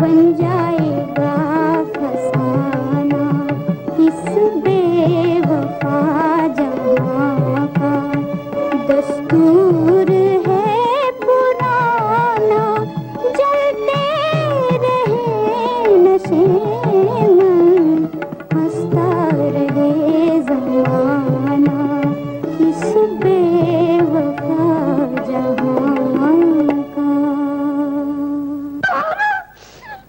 बन जाएगा फसाना। इस बेवफा जमा का दस्तूर